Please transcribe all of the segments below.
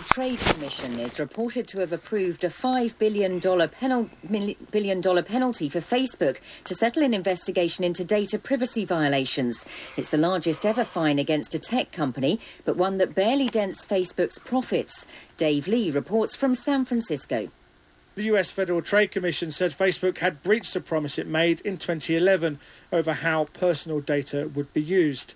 Trade Commission is reported to have approved a $5 billion, penal- billion penalty for Facebook to settle an investigation into data privacy violations. It's the largest ever fine against a tech company, but one that barely dents Facebook's profits. Dave Lee reports from San Francisco. The US Federal Trade Commission said Facebook had breached a promise it made in 2011 over how personal data would be used.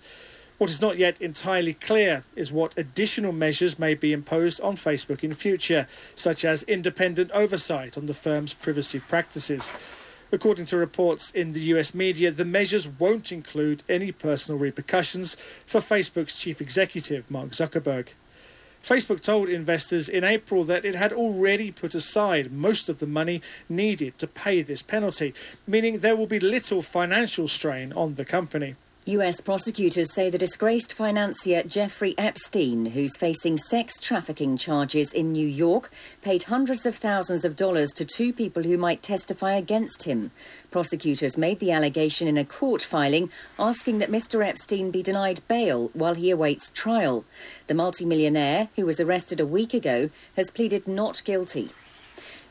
What is not yet entirely clear is what additional measures may be imposed on Facebook in future, such as independent oversight on the firm's privacy practices. According to reports in the US media, the measures won't include any personal repercussions for Facebook's chief executive, Mark Zuckerberg. Facebook told investors in April that it had already put aside most of the money needed to pay this penalty, meaning there will be little financial strain on the company. US prosecutors say the disgraced financier Jeffrey Epstein, who's facing sex trafficking charges in New York, paid hundreds of thousands of dollars to two people who might testify against him. Prosecutors made the allegation in a court filing asking that Mr. Epstein be denied bail while he awaits trial. The multimillionaire, who was arrested a week ago, has pleaded not guilty.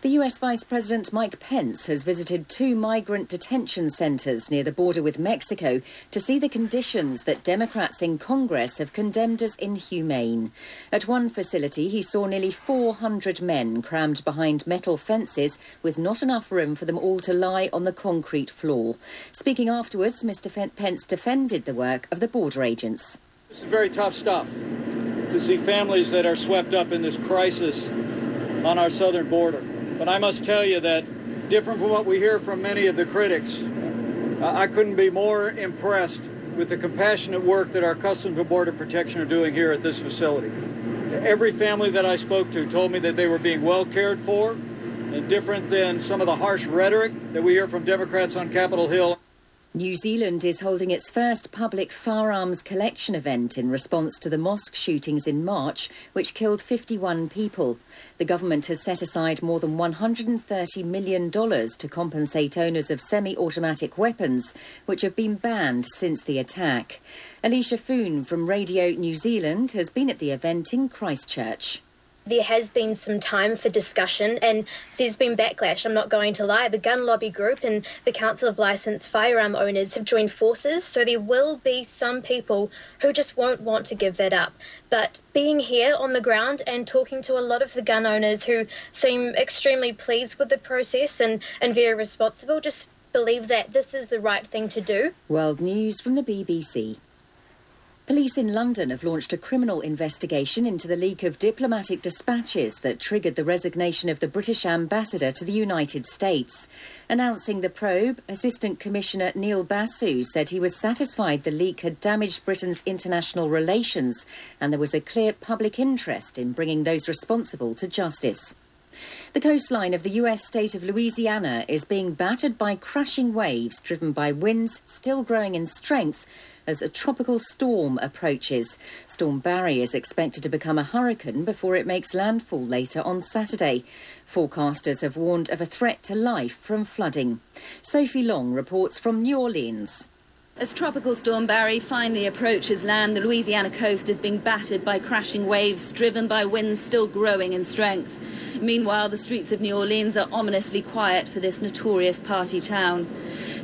The US Vice President Mike Pence has visited two migrant detention centres near the border with Mexico to see the conditions that Democrats in Congress have condemned as inhumane. At one facility, he saw nearly 400 men crammed behind metal fences with not enough room for them all to lie on the concrete floor. Speaking afterwards, Mr. Pence defended the work of the border agents. This is very tough stuff to see families that are swept up in this crisis on our southern border. But I must tell you that, different from what we hear from many of the critics, I couldn't be more impressed with the compassionate work that our Customs and Border Protection are doing here at this facility. Every family that I spoke to told me that they were being well cared for, and different than some of the harsh rhetoric that we hear from Democrats on Capitol Hill. New Zealand is holding its first public firearms collection event in response to the mosque shootings in March, which killed 51 people. The government has set aside more than $130 million to compensate owners of semi automatic weapons, which have been banned since the attack. Alicia Foon from Radio New Zealand has been at the event in Christchurch there has been some time for discussion and there's been backlash. I'm not going to lie. The Gun Lobby Group and the Council of Licensed Firearm Owners have joined forces, so there will be some people who just won't want to give that up. But being here on the ground and talking to a lot of the gun owners who seem extremely pleased with the process and, and very responsible, just believe that this is the right thing to do. World News from the BBC. Police in London have launched a criminal investigation into the leak of diplomatic dispatches that triggered the resignation of the British ambassador to the United States. Announcing the probe, Assistant Commissioner Neil Basu said he was satisfied the leak had damaged Britain's international relations and there was a clear public interest in bringing those responsible to justice. The coastline of the US state of Louisiana is being battered by crashing waves driven by winds still growing in strength as a tropical storm approaches. Storm Barry is expected to become a hurricane before it makes landfall later on Saturday. Forecasters have warned of a threat to life from flooding. Sophie Long reports from New Orleans. As Tropical Storm Barry finally approaches land, the Louisiana coast is being battered by crashing waves driven by winds still growing in strength. Meanwhile, the streets of New Orleans are ominously quiet for this notorious party town.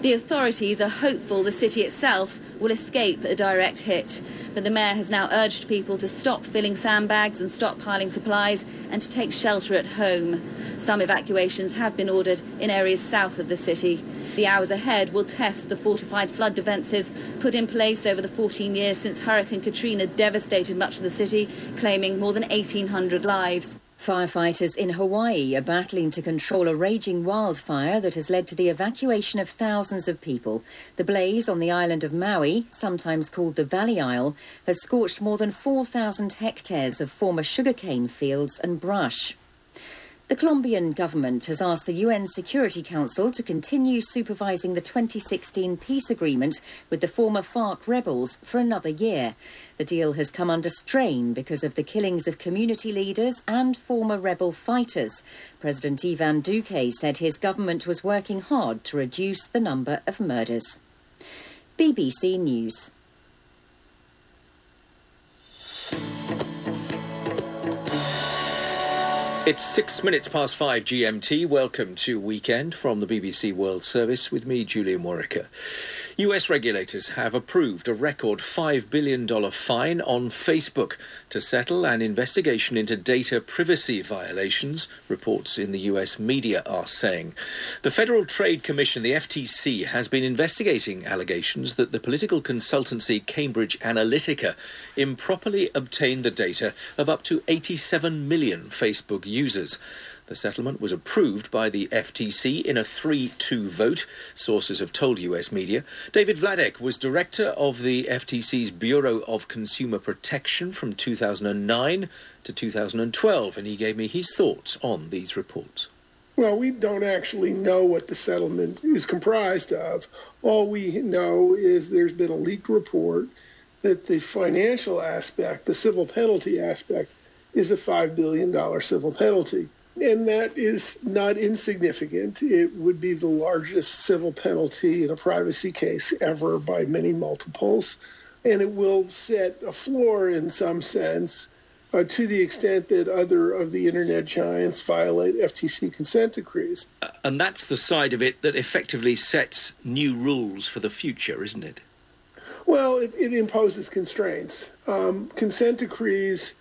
The authorities are hopeful the city itself will escape a direct hit, but the mayor has now urged people to stop filling sandbags and stockpiling supplies and to take shelter at home. Some evacuations have been ordered in areas south of the city. The hours ahead will test the fortified flood defences put in place over the 14 years since Hurricane Katrina devastated much of the city, claiming more than 1,800 lives. Firefighters in Hawaii are battling to control a raging wildfire that has led to the evacuation of thousands of people. The blaze on the island of Maui, sometimes called the Valley Isle, has scorched more than 4,000 hectares of former sugarcane fields and brush. The Colombian government has asked the UN Security Council to continue supervising the 2016 peace agreement with the former FARC rebels for another year. The deal has come under strain because of the killings of community leaders and former rebel fighters. President Ivan Duque said his government was working hard to reduce the number of murders. BBC News. It's six minutes past five GMT. Welcome to Weekend from the BBC World Service with me, Julian Worricker. US regulators have approved a record $5 billion fine on Facebook to settle an investigation into data privacy violations, reports in the US media are saying. The Federal Trade Commission, the FTC, has been investigating allegations that the political consultancy Cambridge Analytica improperly obtained the data of up to 87 million Facebook users. The settlement was approved by the FTC in a 3 2 vote, sources have told US media. David Vladeck was director of the FTC's Bureau of Consumer Protection from 2009 to 2012, and he gave me his thoughts on these reports. Well, we don't actually know what the settlement is comprised of. All we know is there's been a leaked report that the financial aspect, the civil penalty aspect, is a $5 billion civil penalty. And that is not insignificant. It would be the largest civil penalty in a privacy case ever by many multiples. And it will set a floor in some sense uh, to the extent that other of the internet giants violate FTC consent decrees. Uh, and that's the side of it that effectively sets new rules for the future, isn't it? Well, it, it imposes constraints. Um, consent decrees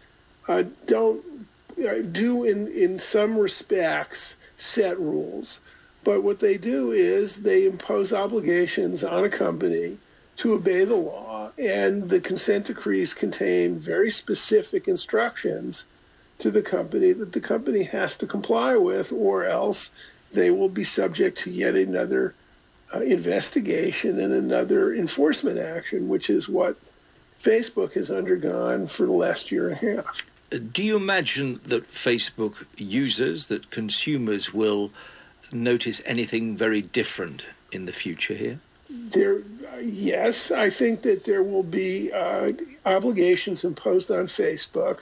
uh, don't do in, in some respects set rules. But what they do is they impose obligations on a company to obey the law, and the consent decrees contain very specific instructions to the company that the company has to comply with, or else they will be subject to yet another uh, investigation and another enforcement action, which is what Facebook has undergone for the last year and a half do you imagine that Facebook users, that consumers will notice anything very different in the future here? There, uh, yes, I think that there will be uh, obligations imposed on Facebook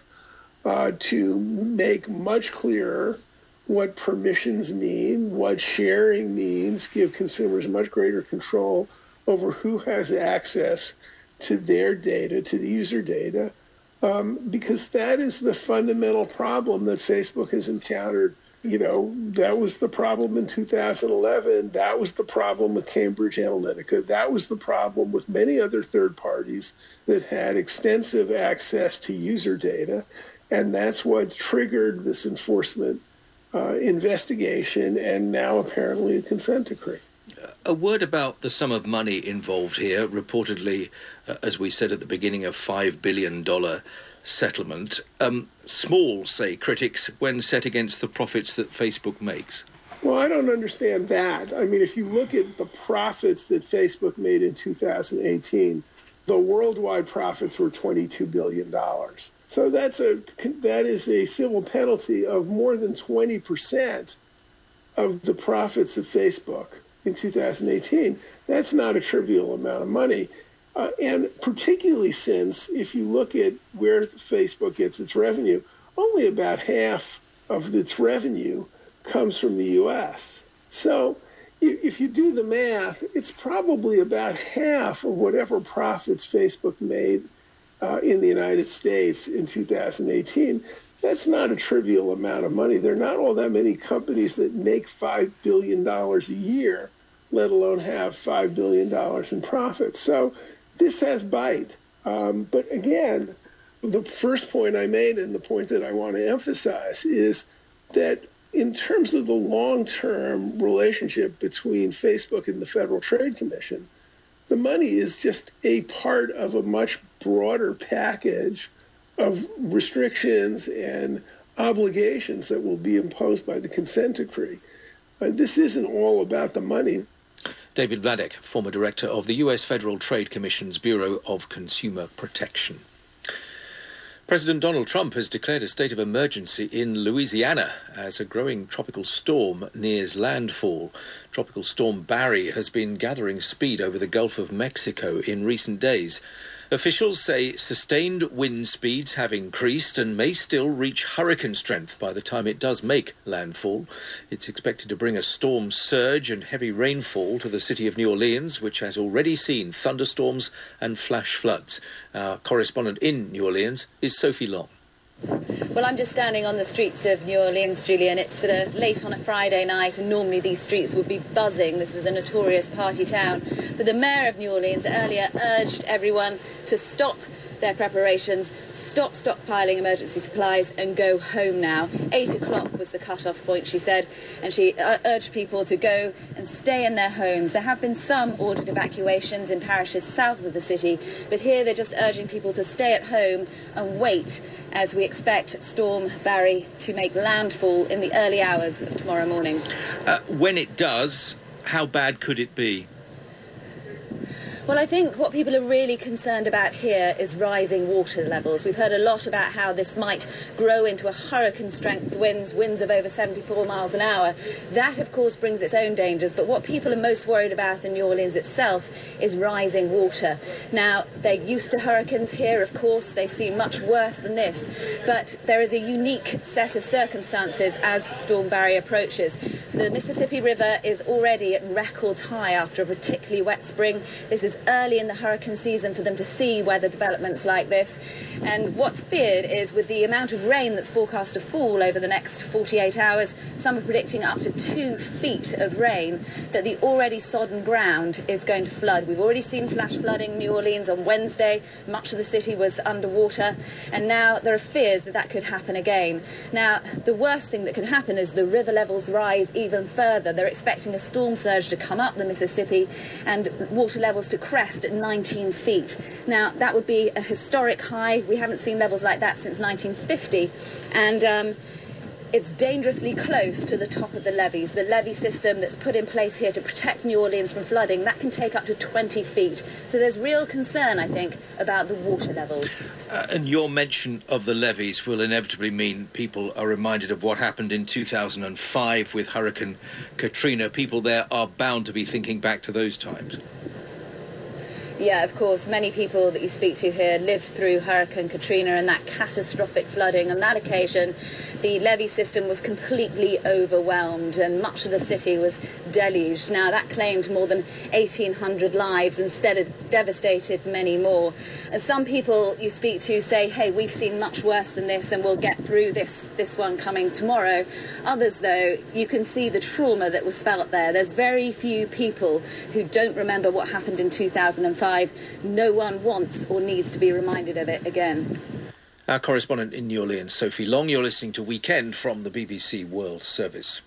uh, to make much clearer what permissions mean, what sharing means, give consumers much greater control over who has access to their data, to the user data, um, because that is the fundamental problem that Facebook has encountered. You know, that was the problem in 2011. That was the problem with Cambridge Analytica. That was the problem with many other third parties that had extensive access to user data. And that's what triggered this enforcement uh, investigation and now apparently a consent decree. A word about the sum of money involved here. Reportedly, uh, as we said at the beginning, a $5 billion settlement. Um, small, say critics, when set against the profits that Facebook makes. Well, I don't understand that. I mean, if you look at the profits that Facebook made in 2018, the worldwide profits were $22 billion. So that's a, that is a civil penalty of more than 20% of the profits of Facebook in 2018. That's not a trivial amount of money. Uh, and particularly since, if you look at where Facebook gets its revenue, only about half of its revenue comes from the U.S. So if you do the math, it's probably about half of whatever profits Facebook made uh, in the United States in 2018. That's not a trivial amount of money. There are not all that many companies that make $5 billion a year, let alone have $5 billion in profits. So this has bite. Um, but again, the first point I made and the point that I want to emphasize is that in terms of the long term relationship between Facebook and the Federal Trade Commission, the money is just a part of a much broader package of restrictions and obligations that will be imposed by the consent decree. Uh, this isn't all about the money. David Vladeck, former director of the U.S. Federal Trade Commission's Bureau of Consumer Protection. President Donald Trump has declared a state of emergency in Louisiana as a growing tropical storm nears landfall. Tropical storm Barry has been gathering speed over the Gulf of Mexico in recent days. Officials say sustained wind speeds have increased and may still reach hurricane strength by the time it does make landfall. It's expected to bring a storm surge and heavy rainfall to the city of New Orleans, which has already seen thunderstorms and flash floods. Our correspondent in New Orleans is Sophie Long. Well, I'm just standing on the streets of New Orleans, Julian. It's sort of late on a Friday night, and normally these streets would be buzzing. This is a notorious party town. But the mayor of New Orleans earlier urged everyone to stop their preparations, stop stockpiling emergency supplies, and go home now. Eight o'clock was the cut-off point, she said, and she uh, urged people to go and stay in their homes. There have been some ordered evacuations in parishes south of the city, but here they're just urging people to stay at home and wait as we expect Storm Barry to make landfall in the early hours of tomorrow morning. Uh, when it does, how bad could it be? Well, I think what people are really concerned about here is rising water levels. We've heard a lot about how this might grow into a hurricane strength winds, winds of over 74 miles an hour. That, of course, brings its own dangers, but what people are most worried about in New Orleans itself is rising water. Now, they're used to hurricanes here, of course, they've seen much worse than this, but there is a unique set of circumstances as Storm Barry approaches. The Mississippi River is already at record high after a particularly wet spring. This is early in the hurricane season for them to see weather developments like this. And what's feared is with the amount of rain that's forecast to fall over the next 48 hours, some are predicting up to two feet of rain, that the already sodden ground is going to flood. We've already seen flash flooding in New Orleans on Wednesday. Much of the city was underwater. And now there are fears that that could happen again. Now, the worst thing that could happen is the river levels rise even further. They're expecting a storm surge to come up the Mississippi and water levels to crest at 19 feet. Now, that would be a historic high. We haven't seen levels like that since 1950. And um, it's dangerously close to the top of the levees. The levee system that's put in place here to protect New Orleans from flooding, that can take up to 20 feet. So there's real concern, I think, about the water levels. Uh, and your mention of the levees will inevitably mean people are reminded of what happened in 2005 with Hurricane Katrina. People there are bound to be thinking back to those times. Yeah, of course. Many people that you speak to here lived through Hurricane Katrina and that catastrophic flooding. On that occasion, the levee system was completely overwhelmed and much of the city was deluged. Now, that claimed more than 1,800 lives. Instead, it devastated many more. And some people you speak to say, hey, we've seen much worse than this and we'll get through this, this one coming tomorrow. Others, though, you can see the trauma that was felt there. There's very few people who don't remember what happened in 2005 no one wants or needs to be reminded of it again. Our correspondent in New Orleans, Sophie Long, you're listening to Weekend from the BBC World Service.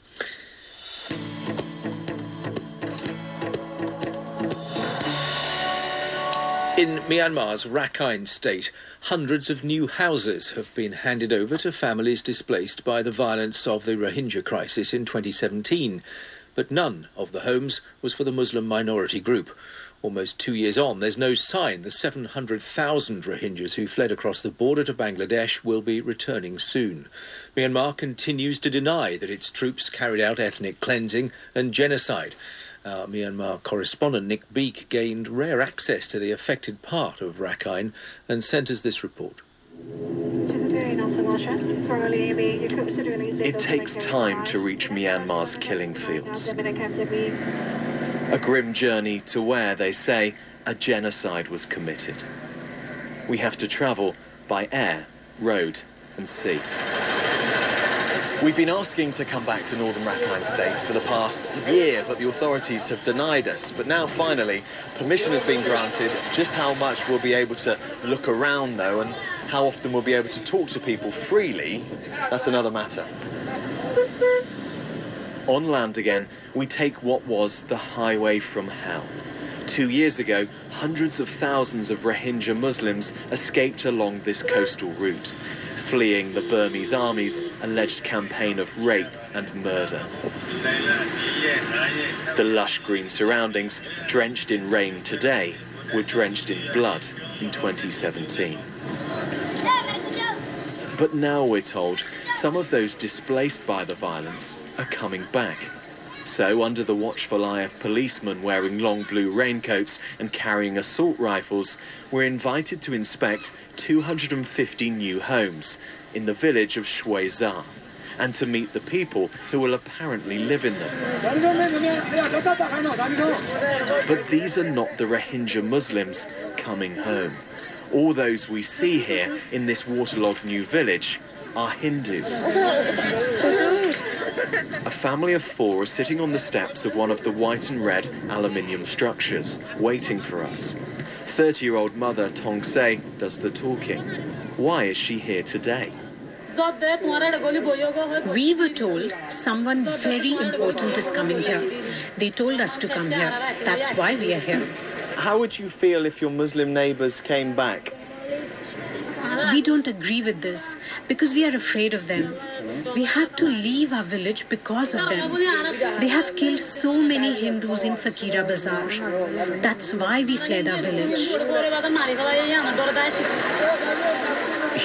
In Myanmar's Rakhine state, hundreds of new houses have been handed over to families displaced by the violence of the Rohingya crisis in 2017. But none of the homes was for the Muslim minority group. Almost two years on, there's no sign the 700,000 Rohingyas who fled across the border to Bangladesh will be returning soon. Myanmar continues to deny that its troops carried out ethnic cleansing and genocide. Our Myanmar correspondent Nick Beake gained rare access to the affected part of Rakhine and sent us this report. It takes time to reach Myanmar's killing fields. A grim journey to where, they say, a genocide was committed. We have to travel by air, road, and sea. We've been asking to come back to Northern Rakhine State for the past year, but the authorities have denied us. But now, finally, permission has been granted. Just how much we'll be able to look around, though, and how often we'll be able to talk to people freely, that's another matter. On land again, we take what was the highway from hell. Two years ago, hundreds of thousands of Rohingya Muslims escaped along this coastal route, fleeing the Burmese army's alleged campaign of rape and murder. The lush green surroundings, drenched in rain today, were drenched in blood in 2017. But now we're told some of those displaced by the violence are coming back. So, under the watchful eye of policemen wearing long blue raincoats and carrying assault rifles, we're invited to inspect 250 new homes in the village of Shuiza and to meet the people who will apparently live in them. But these are not the Rohingya Muslims coming home. All those we see here in this waterlogged new village are Hindus. A family of four are sitting on the steps of one of the white and red aluminium structures, waiting for us. 30 year old mother Tong Se does the talking. Why is she here today? We were told someone very important is coming here. They told us to come here. That's why we are here. How would you feel if your Muslim neighbours came back? We don't agree with this because we are afraid of them. We had to leave our village because of them. They have killed so many Hindus in Fakira Bazaar. That's why we fled our village.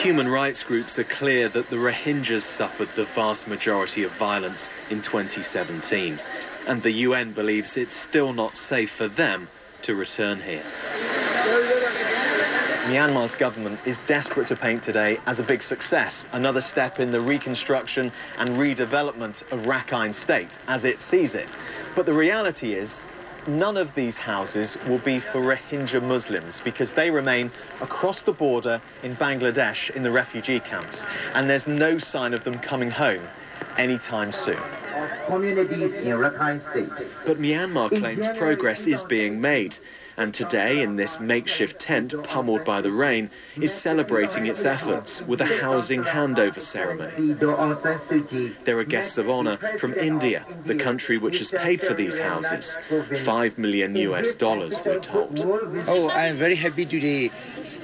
Human rights groups are clear that the Rohingyas suffered the vast majority of violence in 2017, and the UN believes it's still not safe for them to return here. Myanmar's government is desperate to paint today as a big success, another step in the reconstruction and redevelopment of Rakhine State as it sees it. But the reality is, none of these houses will be for Rohingya Muslims because they remain across the border in Bangladesh in the refugee camps, and there's no sign of them coming home anytime soon. Communities in Rakhine State. But Myanmar claims progress is being made and today, in this makeshift tent pummeled by the rain, is celebrating its efforts with a housing handover ceremony. There are guests of honour from India, the country which has paid for these houses. Five million US dollars, we're told. Oh, I'm very happy today.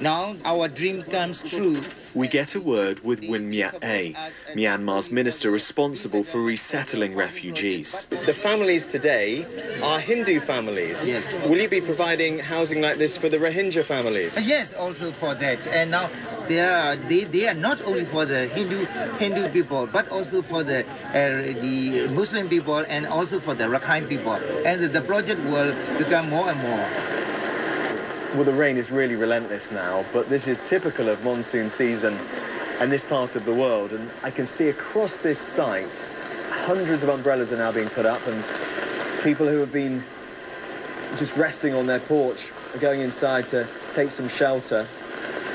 Now our dream comes true we get a word with Win Myat Aye, Myanmar's minister responsible for resettling refugees. The families today are Hindu families. Yes. Will you be providing housing like this for the Rohingya families? Yes, also for that. And now they are they, they are not only for the Hindu Hindu people, but also for the uh, the Muslim people and also for the Rakhine people. And the project will become more and more. Well, the rain is really relentless now, but this is typical of monsoon season and this part of the world. And I can see across this site, hundreds of umbrellas are now being put up, and people who have been just resting on their porch are going inside to take some shelter.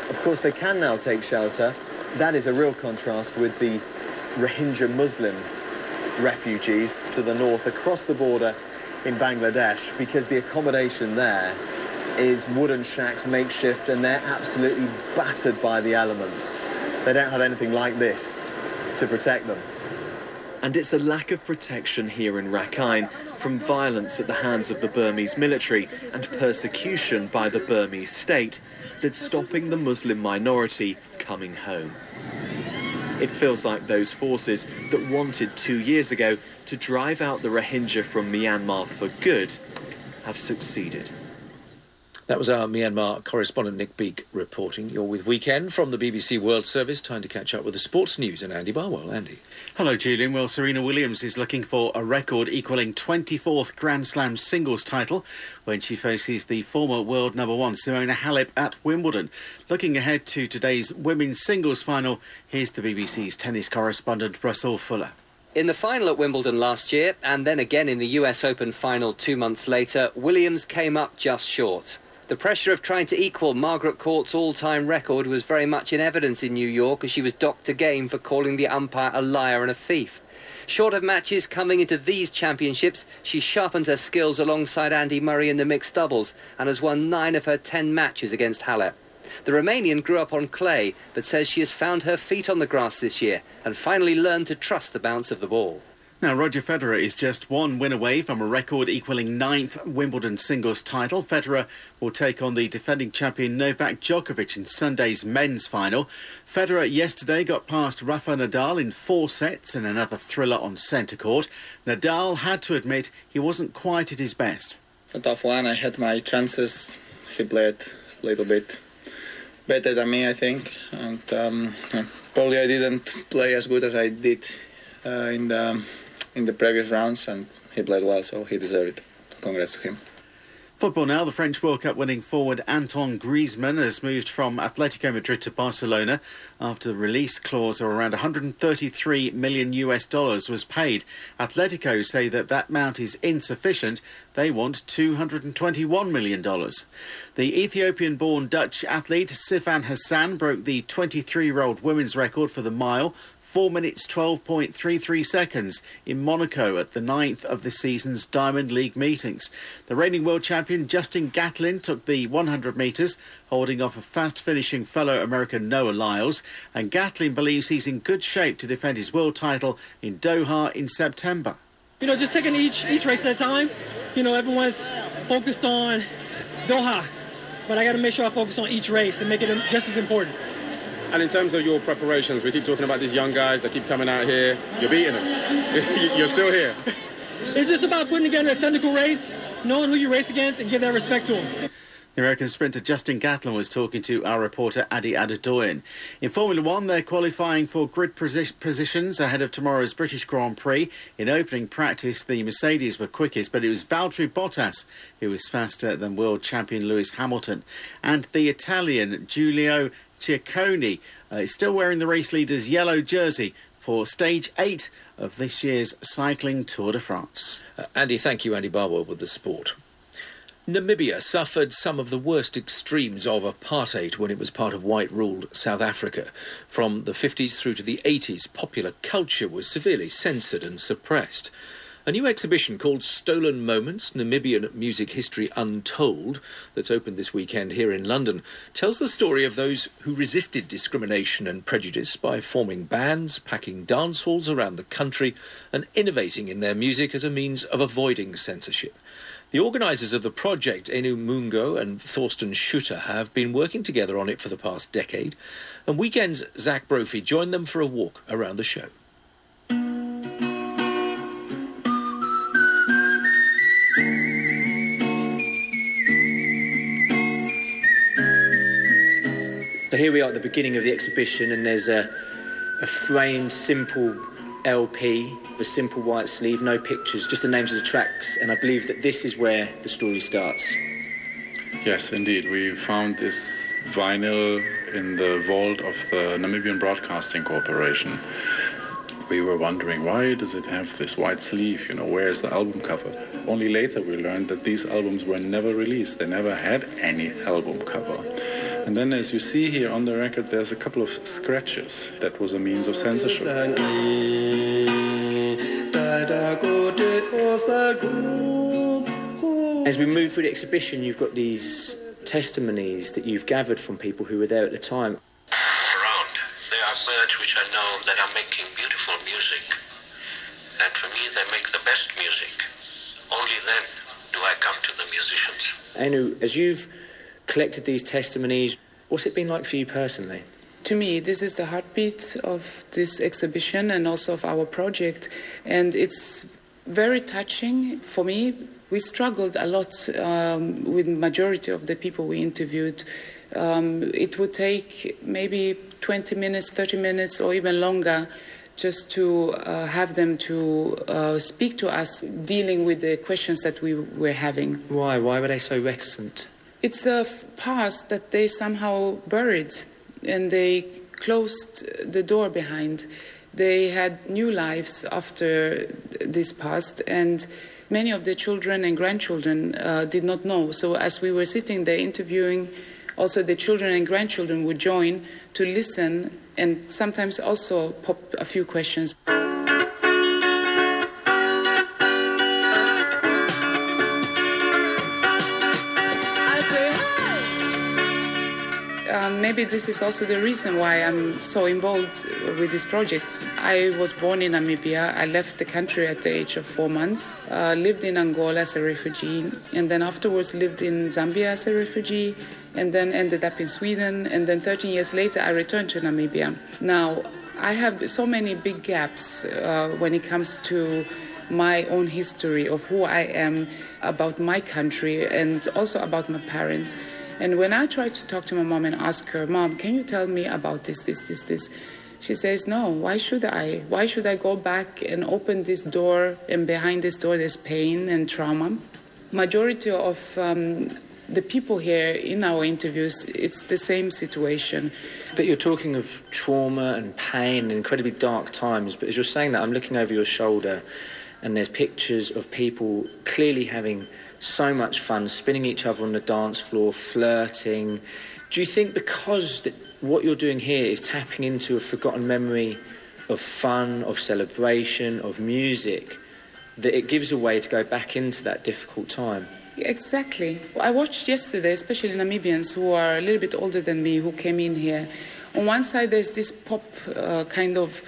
Of course, they can now take shelter. That is a real contrast with the Rohingya Muslim refugees to the north across the border in Bangladesh because the accommodation there is wooden shacks, makeshift, and they're absolutely battered by the elements. They don't have anything like this to protect them. And it's a lack of protection here in Rakhine from violence at the hands of the Burmese military and persecution by the Burmese state that's stopping the Muslim minority coming home. It feels like those forces that wanted two years ago to drive out the Rohingya from Myanmar for good have succeeded. That was our Myanmar correspondent Nick Beake reporting. You're with Weekend from the BBC World Service. Time to catch up with the sports news and Andy Barwell. Andy. Hello, Julian. Well, Serena Williams is looking for a record equaling 24th Grand Slam singles title when she faces the former world number one Simona Halep at Wimbledon. Looking ahead to today's women's singles final, here's the BBC's tennis correspondent Russell Fuller. In the final at Wimbledon last year, and then again in the US Open final two months later, Williams came up just short. The pressure of trying to equal Margaret Court's all-time record was very much in evidence in New York as she was docked a game for calling the umpire a liar and a thief. Short of matches coming into these championships, she sharpened her skills alongside Andy Murray in the mixed doubles and has won nine of her ten matches against Halep. The Romanian grew up on clay, but says she has found her feet on the grass this year and finally learned to trust the bounce of the ball. Now, Roger Federer is just one win away from a record equaling ninth Wimbledon singles title. Federer will take on the defending champion Novak Djokovic in Sunday's men's final. Federer yesterday got past Rafa Nadal in four sets in another thriller on centre court. Nadal had to admit he wasn't quite at his best. A tough one. I had my chances. He played a little bit better than me, I think. And um, probably I didn't play as good as I did uh, in the in the previous rounds, and he played well, so he deserved it. Congrats to him. Football now. The French World Cup winning forward Antoine Griezmann has moved from Atletico Madrid to Barcelona after the release clause of around 133 million US dollars was paid. Atletico say that that amount is insufficient. They want 221 million dollars. The Ethiopian-born Dutch athlete Sifan Hassan broke the 23-year-old women's record for the mile 4 minutes 12.33 seconds in Monaco at the ninth of the season's Diamond League meetings. The reigning world champion Justin Gatlin took the 100 metres, holding off a fast finishing fellow American Noah Lyles, and Gatlin believes he's in good shape to defend his world title in Doha in September. You know, just taking each each race at a time. You know, everyone's focused on Doha, but I got to make sure I focus on each race and make it just as important. And in terms of your preparations, we keep talking about these young guys that keep coming out here. You're beating them. You're still here. It's just about putting together a technical race, knowing who you race against, and give that respect to them. The American sprinter Justin Gatlin was talking to our reporter Adi Adedoyan. In Formula One, they're qualifying for grid positions ahead of tomorrow's British Grand Prix. In opening practice, the Mercedes were quickest, but it was Valtteri Bottas who was faster than world champion Lewis Hamilton. And the Italian Giulio Ciccone uh, is still wearing the race leader's yellow jersey for stage eight of this year's Cycling Tour de France. Uh, Andy, thank you, Andy Barber, with the sport. Namibia suffered some of the worst extremes of apartheid when it was part of white ruled South Africa. From the 50s through to the 80s, popular culture was severely censored and suppressed. A new exhibition called Stolen Moments Namibian Music History Untold, that's opened this weekend here in London, tells the story of those who resisted discrimination and prejudice by forming bands, packing dance halls around the country, and innovating in their music as a means of avoiding censorship. The organisers of the project, Aino Moongo and Thorsten Schutter, have been working together on it for the past decade, and Weekend's Zach Brophy joined them for a walk around the show. So here we are at the beginning of the exhibition, and there's a, a framed, simple LP, a simple white sleeve, no pictures, just the names of the tracks, and I believe that this is where the story starts. Yes, indeed. We found this vinyl in the vault of the Namibian Broadcasting Corporation. We were wondering why does it have this white sleeve? You know, where is the album cover? Only later we learned that these albums were never released. They never had any album cover. And then, as you see here on the record, there's a couple of scratches. That was a means of censorship. As we move through the exhibition, you've got these testimonies that you've gathered from people who were there at the time. Around, there are birds which I know that are making beautiful music. And for me, they make the best music. Only then do I come to the musicians. Aino, as you've collected these testimonies. What's it been like for you personally? To me, this is the heartbeat of this exhibition and also of our project. And it's very touching for me. We struggled a lot um, with majority of the people we interviewed. Um, it would take maybe 20 minutes, 30 minutes, or even longer just to uh, have them to uh, speak to us dealing with the questions that we were having. Why? Why were they so reticent? It's a past that they somehow buried and they closed the door behind. They had new lives after this past, and many of the children and grandchildren uh, did not know. So, as we were sitting there interviewing, also the children and grandchildren would join to listen and sometimes also pop a few questions. Maybe this is also the reason why I'm so involved with this project. I was born in Namibia. I left the country at the age of four months, uh, lived in Angola as a refugee, and then afterwards lived in Zambia as a refugee, and then ended up in Sweden. And then 13 years later, I returned to Namibia. Now, I have so many big gaps uh, when it comes to my own history of who I am, about my country, and also about my parents. And when I try to talk to my mom and ask her, Mom, can you tell me about this, this, this, this? She says, No, why should I? Why should I go back and open this door and behind this door there's pain and trauma? majority of um, the people here in our interviews, it's the same situation. But you're talking of trauma and pain incredibly dark times. But as you're saying that, I'm looking over your shoulder and there's pictures of people clearly having so much fun, spinning each other on the dance floor, flirting. Do you think because what you're doing here is tapping into a forgotten memory of fun, of celebration, of music, that it gives a way to go back into that difficult time? Exactly. I watched yesterday, especially Namibians who are a little bit older than me who came in here. On one side, there's this pop uh, kind of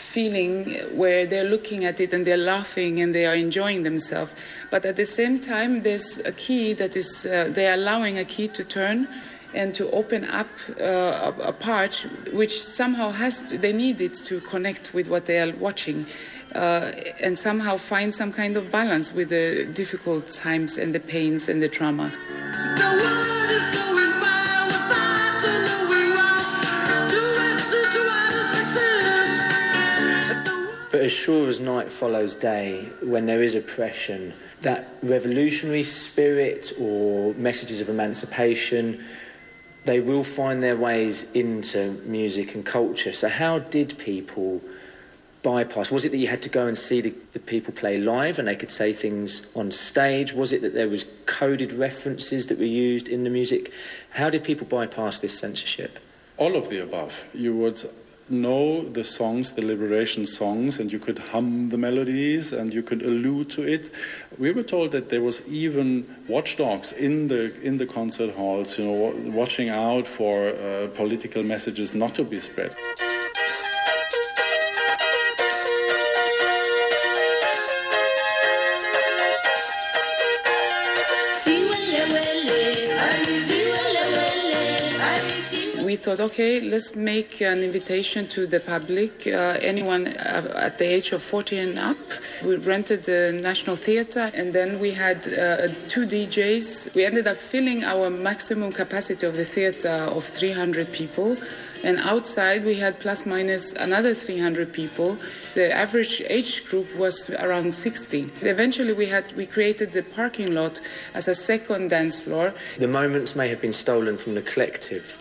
feeling where they're looking at it and they're laughing and they are enjoying themselves. But at the same time, there's a key that is, uh, they're allowing a key to turn and to open up uh, a, part which somehow has, to, they need it to connect with what they are watching uh, and somehow find some kind of balance with the difficult times and the pains and the trauma. But as sure as night follows day, when there is oppression, that revolutionary spirit or messages of emancipation, they will find their ways into music and culture. So, how did people bypass? Was it that you had to go and see the, the, people play live and they could say things on stage? Was it that there was coded references that were used in the music? How did people bypass this censorship? All of the above. You would know the songs, the liberation songs, and you could hum the melodies and you could allude to it. We were told that there was even watchdogs in the in the concert halls, you know, watching out for uh, political messages not to be spread. Thought, okay, let's make an invitation to the public, uh, anyone uh, at the age of 40 and up. We rented the National Theatre, and then we had uh, two DJs. We ended up filling our maximum capacity of the theatre of 300 people. And outside, we had plus minus another 300 people. The average age group was around 60. Eventually, we had we created the parking lot as a second dance floor. The moments may have been stolen from the collective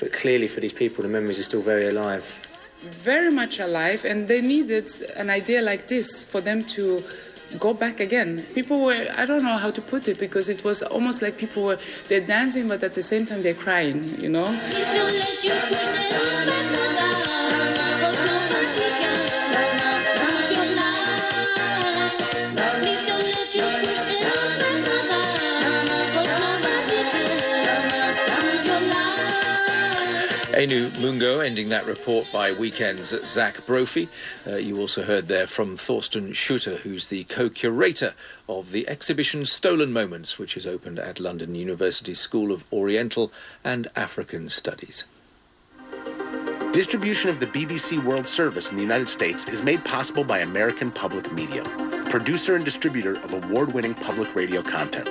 but clearly, for these people, the memories are still very alive. Very much alive, and they needed an idea like this for them to go back again. People were, I don't know how to put it, because it was almost like people were, they're dancing, but at the same time they're crying, you know? Aino Moongo ending that report by Weekend's Zach Brophy. Uh, you also heard there from Thorsten Schutter, who's the co-curator of the exhibition Stolen Moments, which is opened at London University School of Oriental and African Studies. Distribution of the BBC World Service in the United States is made possible by American Public Media, producer and distributor of award-winning public radio content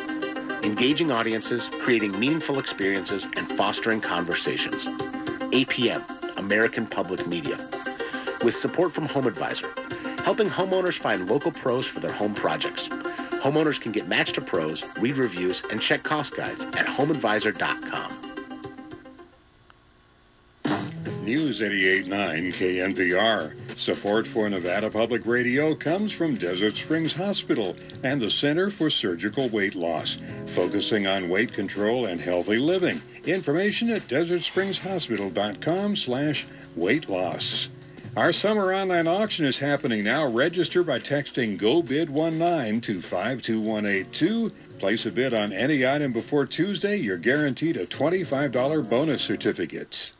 engaging audiences, creating meaningful experiences, and fostering conversations. APM, American Public Media, with support from Home Advisor, helping homeowners find local pros for their home projects. Homeowners can get matched to pros, read reviews, and check cost guides at homeadvisor.com. News 88.9 KNPR. Support for Nevada Public Radio comes from Desert Springs Hospital and the Center for Surgical Weight Loss, focusing on weight control and healthy living. Information at desertspringshospital.com slash weight loss. Our summer online auction is happening now. Register by texting GOBID19 to 52182. Place a bid on any item before Tuesday. You're guaranteed a $25 bonus certificate.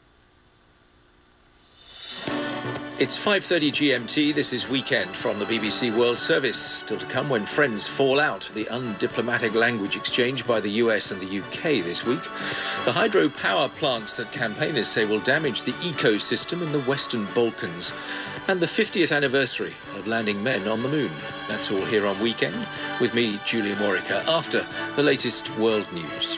It's 5:30 GMT. This is weekend from the BBC World Service. Still to come when friends fall out. The undiplomatic language exchange by the US and the UK this week. The hydropower plants that campaigners say will damage the ecosystem in the Western Balkans, and the 50th anniversary of landing men on the moon. That's all here on weekend with me, Julian Worricker. After the latest world news.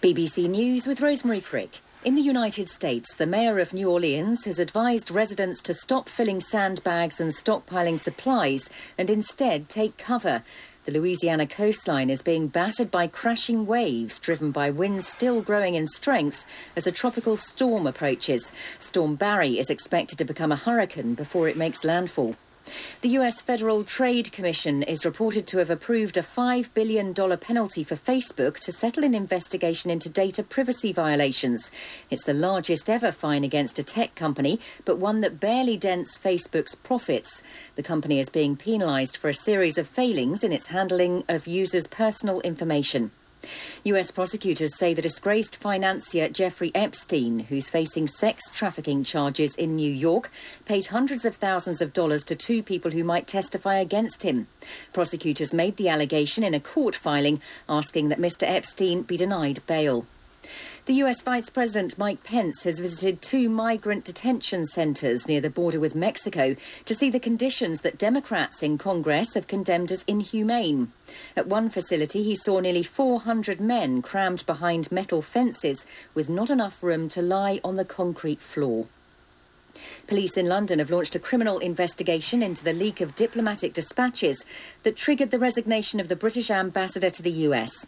BBC News with Rosemary Crick. In the United States, the mayor of New Orleans has advised residents to stop filling sandbags and stockpiling supplies and instead take cover. The Louisiana coastline is being battered by crashing waves driven by winds still growing in strength as a tropical storm approaches. Storm Barry is expected to become a hurricane before it makes landfall. The US Federal Trade Commission is reported to have approved a $5 billion penalty for Facebook to settle an investigation into data privacy violations. It's the largest ever fine against a tech company, but one that barely dents Facebook's profits. The company is being penalised for a series of failings in its handling of users' personal information. US prosecutors say the disgraced financier Jeffrey Epstein, who's facing sex trafficking charges in New York, paid hundreds of thousands of dollars to two people who might testify against him. Prosecutors made the allegation in a court filing asking that Mr. Epstein be denied bail. The US Vice President Mike Pence has visited two migrant detention centres near the border with Mexico to see the conditions that Democrats in Congress have condemned as inhumane. At one facility, he saw nearly 400 men crammed behind metal fences with not enough room to lie on the concrete floor. Police in London have launched a criminal investigation into the leak of diplomatic dispatches that triggered the resignation of the British ambassador to the US.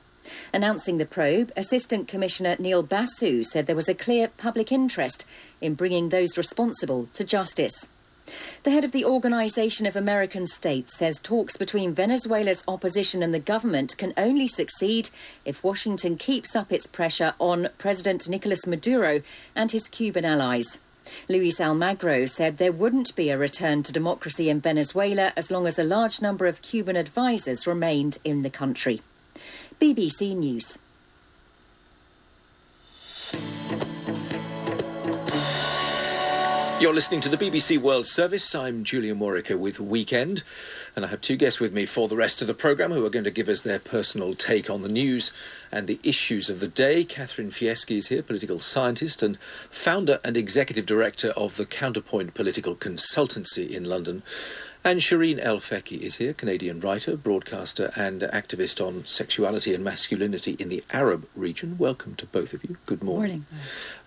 Announcing the probe, Assistant Commissioner Neil Basu said there was a clear public interest in bringing those responsible to justice. The head of the Organization of American States says talks between Venezuela's opposition and the government can only succeed if Washington keeps up its pressure on President Nicolas Maduro and his Cuban allies. Luis Almagro said there wouldn't be a return to democracy in Venezuela as long as a large number of Cuban advisers remained in the country. BBC News. You're listening to the BBC World Service. I'm Julian Worricker with Weekend, and I have two guests with me for the rest of the programme who are going to give us their personal take on the news and the issues of the day. Catherine Fieschi is here, political scientist and founder and executive director of the Counterpoint Political Consultancy in London. And Shereen El Feki is here, Canadian writer, broadcaster, and activist on sexuality and masculinity in the Arab region. Welcome to both of you. Good morning.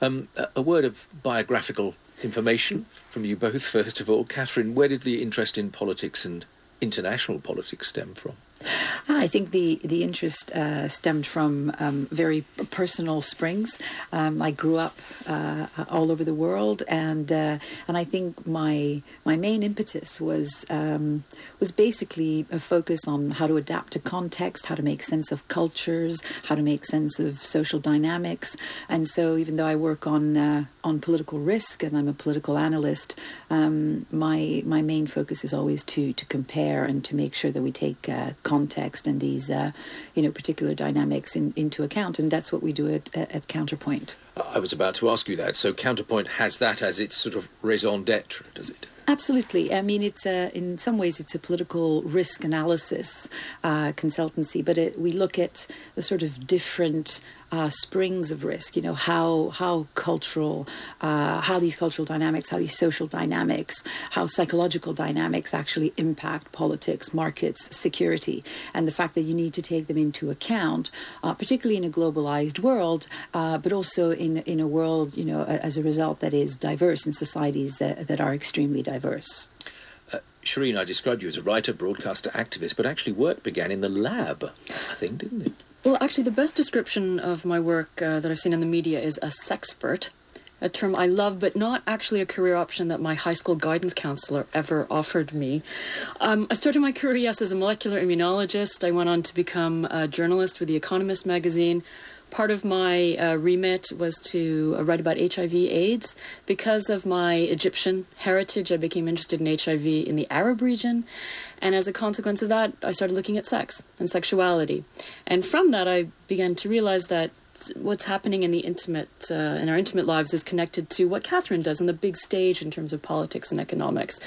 morning. Um, a, a word of biographical information from you both, first of all. Catherine, where did the interest in politics and international politics stem from? I think the the interest uh, stemmed from um, very personal springs. Um, I grew up uh, all over the world, and uh, and I think my my main impetus was um, was basically a focus on how to adapt to context, how to make sense of cultures, how to make sense of social dynamics. And so, even though I work on uh, on political risk and I'm a political analyst, um, my my main focus is always to to compare and to make sure that we take uh, context and these, uh, you know, particular dynamics in, into account, and that's what we do at, at Counterpoint. I was about to ask you that. So Counterpoint has that as its sort of raison d'être, does it? Absolutely. I mean, it's a, in some ways it's a political risk analysis uh, consultancy, but it, we look at the sort of different uh, springs of risk. You know how how cultural, uh, how these cultural dynamics, how these social dynamics, how psychological dynamics actually impact politics, markets, security, and the fact that you need to take them into account, uh, particularly in a globalized world, uh, but also in in a world you know as a result that is diverse in societies that that are extremely diverse. Uh, Shereen, I described you as a writer, broadcaster, activist, but actually work began in the lab, I think, didn't it? Well, actually, the best description of my work uh, that I've seen in the media is a sexpert, a term I love, but not actually a career option that my high school guidance counselor ever offered me. Um, I started my career, yes, as a molecular immunologist. I went on to become a journalist with The Economist magazine part of my uh, remit was to uh, write about HIV/AIDS. Because of my Egyptian heritage, I became interested in HIV in the Arab region, and as a consequence of that, I started looking at sex and sexuality. And from that, I began to realize that what's happening in the intimate uh, in our intimate lives is connected to what Catherine does on the big stage in terms of politics and economics.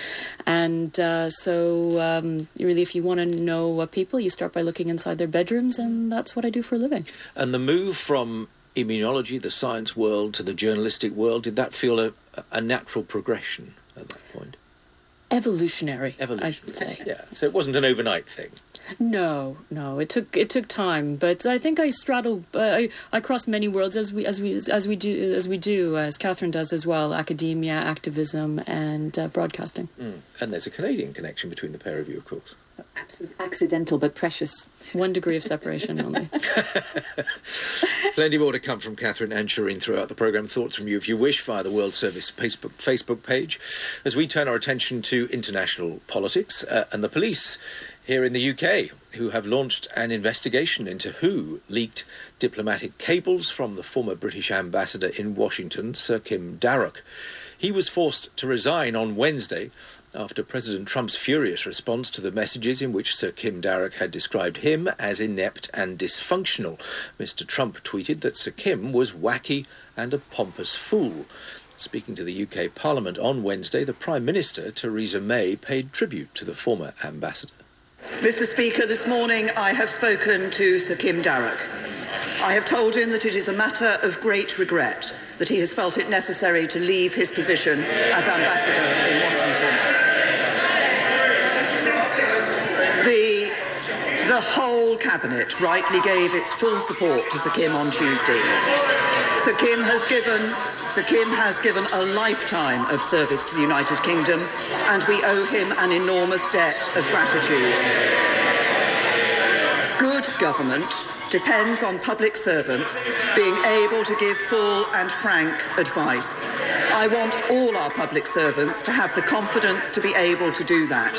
And uh, so, um, really, if you want to know what people, you start by looking inside their bedrooms, and that's what I do for a living. And the move from immunology, the science world, to the journalistic world, did that feel a, a natural progression at that point? Evolutionary, Evolutionary. I would say. Yeah. So it wasn't an overnight thing. No, no, it took it took time, but I think I straddle, uh, I, I cross many worlds as we as we as we do as we do as Catherine does as well: academia, activism, and uh, broadcasting. Mm. And there's a Canadian connection between the pair of you, of course. Accidental but precious. One degree of separation only. Plenty more to come from Catherine and Shereen throughout the programme. Thoughts from you, if you wish, via the World Service Facebook, Facebook page. As we turn our attention to international politics uh, and the police here in the UK, who have launched an investigation into who leaked diplomatic cables from the former British ambassador in Washington, Sir Kim Darroch. He was forced to resign on Wednesday after President Trump's furious response to the messages in which Sir Kim Darroch had described him as inept and dysfunctional. Mr. Trump tweeted that Sir Kim was wacky and a pompous fool. Speaking to the UK Parliament on Wednesday, the Prime Minister, Theresa May, paid tribute to the former ambassador. Mr. Speaker, this morning I have spoken to Sir Kim Darroch. I have told him that it is a matter of great regret that he has felt it necessary to leave his position as ambassador in Washington. The, the whole cabinet rightly gave its full support to Sir Kim on Tuesday. Sir Kim has given Sir Kim has given a lifetime of service to the United Kingdom, and we owe him an enormous debt of gratitude. Good government depends on public servants being able to give full and frank advice. I want all our public servants to have the confidence to be able to do that.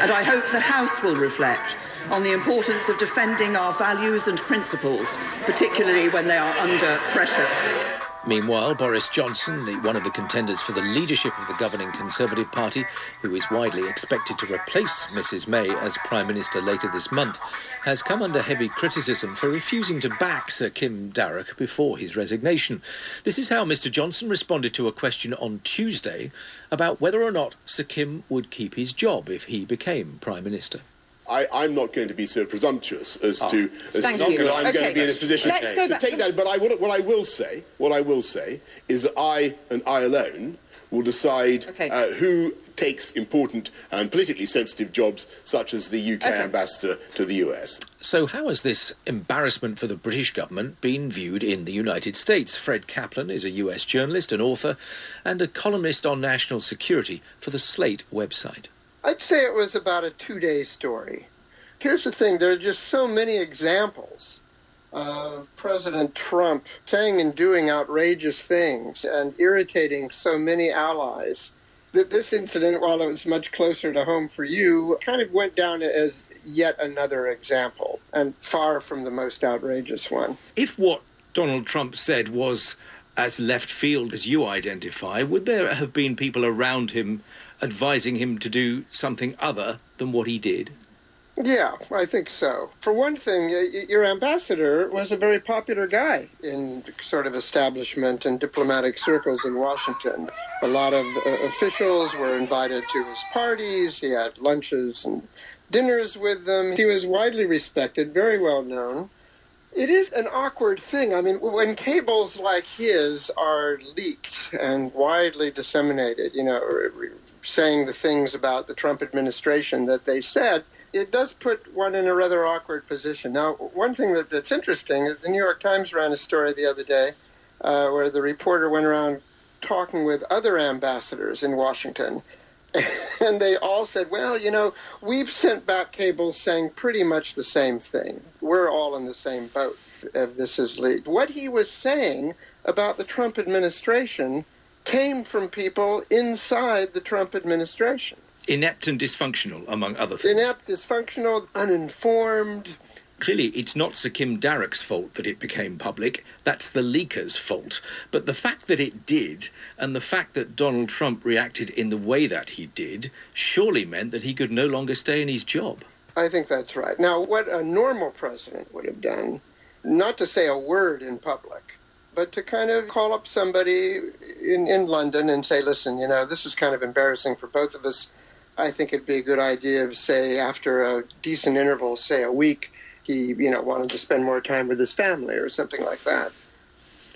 And I hope the House will reflect on the importance of defending our values and principles, particularly when they are under pressure. Meanwhile, Boris Johnson, the, one of the contenders for the leadership of the governing Conservative Party, who is widely expected to replace Mrs May as Prime Minister later this month, has come under heavy criticism for refusing to back Sir Kim Darroch before his resignation. This is how Mr Johnson responded to a question on Tuesday about whether or not Sir Kim would keep his job if he became Prime Minister. I, am not going to be so presumptuous as oh. to as Thank to, you. I'm okay. going to be in a position Let's to go back. take that. But I, what, what I will say, what I will say, is that I and I alone will decide okay. uh, who takes important and politically sensitive jobs, such as the UK okay. ambassador to the US. So, how has this embarrassment for the British government been viewed in the United States? Fred Kaplan is a US journalist, an author, and a columnist on national security for the Slate website. I'd say it was about a two day story. Here's the thing there are just so many examples of President Trump saying and doing outrageous things and irritating so many allies that this incident, while it was much closer to home for you, kind of went down as yet another example and far from the most outrageous one. If what Donald Trump said was as left field as you identify, would there have been people around him advising him to do something other than what he did? Yeah, I think so. For one thing, your ambassador was a very popular guy in sort of establishment and diplomatic circles in Washington. A lot of uh, officials were invited to his parties. He had lunches and dinners with them. He was widely respected, very well known. It is an awkward thing. I mean, when cables like his are leaked and widely disseminated, you know, saying the things about the Trump administration that they said, it does put one in a rather awkward position. Now, one thing that, that's interesting is the New York Times ran a story the other day uh, where the reporter went around talking with other ambassadors in Washington. And they all said, well, you know, we've sent back cables saying pretty much the same thing. We're all in the same boat if this is leaked. What he was saying about the Trump administration came from people inside the Trump administration inept and dysfunctional, among other things. Inept, dysfunctional, uninformed. Clearly, it's not Sir Kim Darroch's fault that it became public. That's the leaker's fault. But the fact that it did, and the fact that Donald Trump reacted in the way that he did, surely meant that he could no longer stay in his job. I think that's right. Now, what a normal president would have done, not to say a word in public, but to kind of call up somebody in, in London and say, listen, you know, this is kind of embarrassing for both of us I think it'd be a good idea of say after a decent interval, say a week, he you know wanted to spend more time with his family or something like that.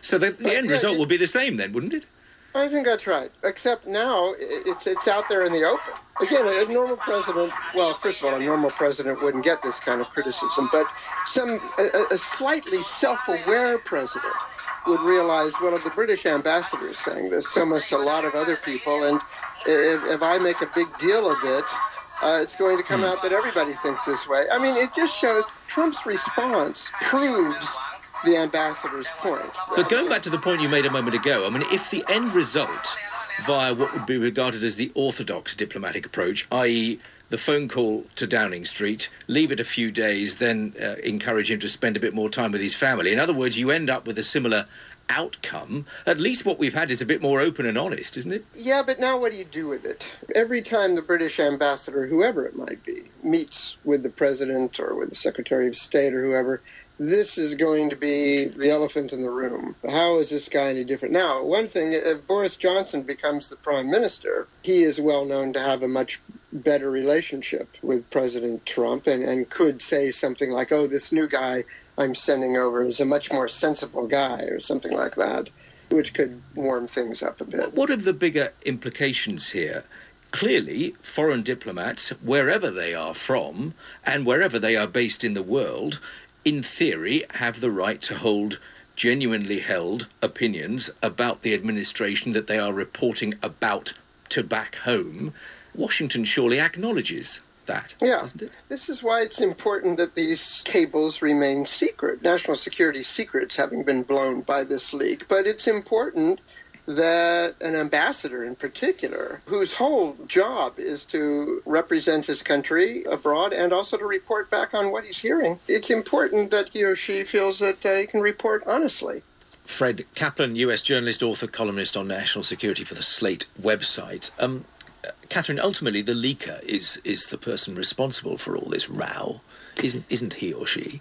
So the, the But, end yeah, result it- will be the same then, wouldn't it? I think that's right. Except now it's it's out there in the open. again, a normal president, well, first of all, a normal president wouldn't get this kind of criticism, but some a, a slightly self-aware president would realize, well, the British ambassador is saying this, so must a lot of other people, and if, if I make a big deal of it, uh, it's going to come out that everybody thinks this way. I mean, it just shows Trump's response proves the ambassador's point. But going back to the point you made a moment ago, I mean, if the end result via what would be regarded as the orthodox diplomatic approach, i.e., the phone call to Downing Street, leave it a few days, then uh, encourage him to spend a bit more time with his family. In other words, you end up with a similar outcome. At least what we've had is a bit more open and honest, isn't it? Yeah, but now what do you do with it? Every time the British ambassador, whoever it might be, meets with the president or with the secretary of state or whoever, this is going to be the elephant in the room. How is this guy any different? Now, one thing, if Boris Johnson becomes the prime minister, he is well known to have a much better relationship with President Trump and, and could say something like, oh, this new guy I'm sending over is a much more sensible guy or something like that, which could warm things up a bit. What are the bigger implications here? Clearly, foreign diplomats, wherever they are from and wherever they are based in the world, in theory, have the right to hold genuinely held opinions about the administration that they are reporting about to back home. Washington surely acknowledges that, yeah. doesn't it? This is why it's important that these cables remain secret, national security secrets having been blown by this leak. But it's important that an ambassador in particular, whose whole job is to represent his country abroad and also to report back on what he's hearing, it's important that he or she feels that uh, he can report honestly. Fred Kaplan, US journalist, author, columnist on national security for the Slate website. Um, Catherine, ultimately, the leaker is is the person responsible for all this row, isn't isn't he or she?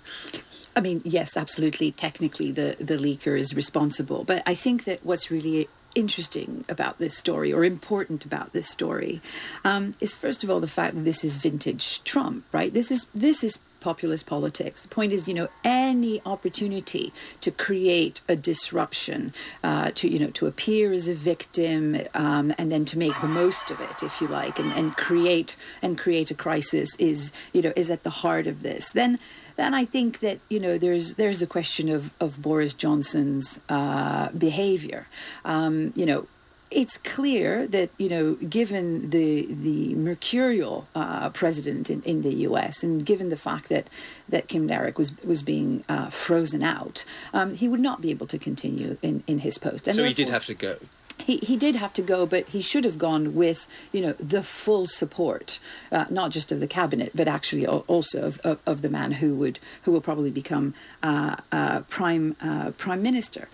I mean, yes, absolutely. Technically, the, the leaker is responsible. But I think that what's really interesting about this story or important about this story um, is first of all the fact that this is vintage Trump, right? This is this is populist politics. The point is, you know, any opportunity to create a disruption, uh, to you know, to appear as a victim, um, and then to make the most of it, if you like, and, and create and create a crisis is you know is at the heart of this. Then then I think that you know there's there's the question of of Boris Johnson's uh, behavior. Um, you know, it's clear that you know, given the the mercurial uh, president in, in the U.S. and given the fact that that Kim Darroch was was being uh, frozen out, um, he would not be able to continue in, in his post. And so he did have to go. He, he did have to go, but he should have gone with you know the full support, uh, not just of the cabinet, but actually also of, of, of, the man who would who will probably become uh, uh, prime uh, prime minister.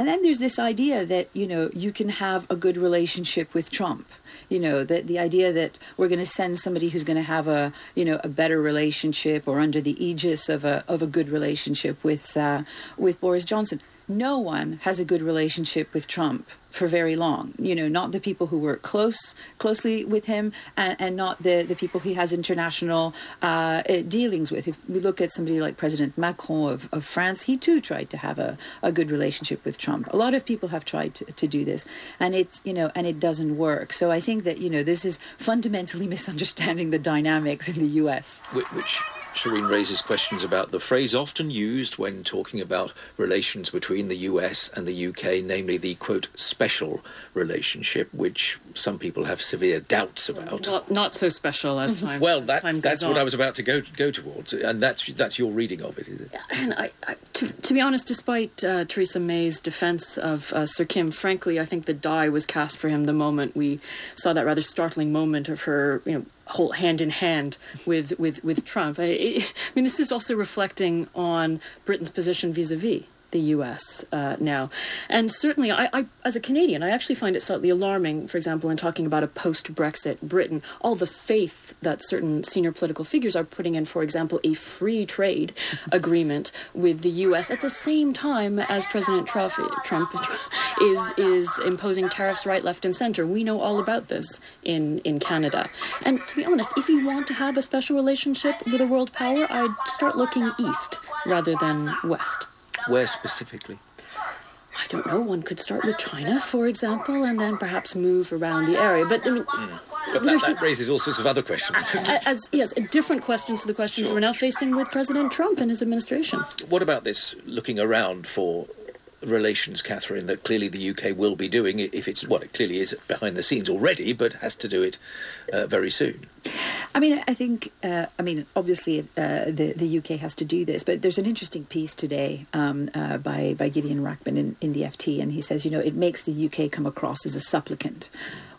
And then there's this idea that, you know, you can have a good relationship with Trump. You know, that the idea that we're going to send somebody who's going to have a, you know, a better relationship or under the aegis of a of a good relationship with uh, with Boris Johnson no one has a good relationship with Trump for very long. You know, not the people who work close closely with him, and, and not the the people he has international uh, uh, dealings with. If we look at somebody like President Macron of, of France, he too tried to have a, a good relationship with Trump. A lot of people have tried to, to do this, and it's you know, and it doesn't work. So I think that you know this is fundamentally misunderstanding the dynamics in the U.S. Which Shereen raises questions about the phrase often used when talking about relations between the US and the UK, namely the quote special relationship, which some people have severe doubts about. Not, not so special as time. well, as that's time that's goes what on. I was about to go go towards, and that's that's your reading of it, is it? And I, I, to, to be honest, despite uh, Theresa May's defense of uh, Sir Kim, frankly, I think the die was cast for him the moment we saw that rather startling moment of her, you know, whole hand in hand with with with Trump. I, I mean, this is also reflecting on Britain's position vis-a-vis the U.S. Uh, now, and certainly, I, I, as a Canadian, I actually find it slightly alarming. For example, in talking about a post-Brexit Britain, all the faith that certain senior political figures are putting in, for example, a free trade agreement with the U.S. at the same time as President Trump, Trump is is imposing tariffs right, left, and center. We know all about this in in Canada. And to be honest, if you want to have a special relationship with a world power, I'd start looking east rather than west. Where specifically? I don't know. One could start with China, for example, and then perhaps move around the area. But I mean, hmm. But that, that raises all sorts of other questions. as, as, yes, different questions to the questions Sure. we're now facing with President Trump and his administration. What about this looking around for relations, Catherine, that clearly the UK will be doing if it's, well, it clearly is behind the scenes already, but has to do it uh, very soon? I mean, I think, uh, I mean, obviously uh, the, the UK has to do this, but there's an interesting piece today um, uh, by, by Gideon Rachman in, in the FT, and he says, you know, it makes the UK come across as a supplicant.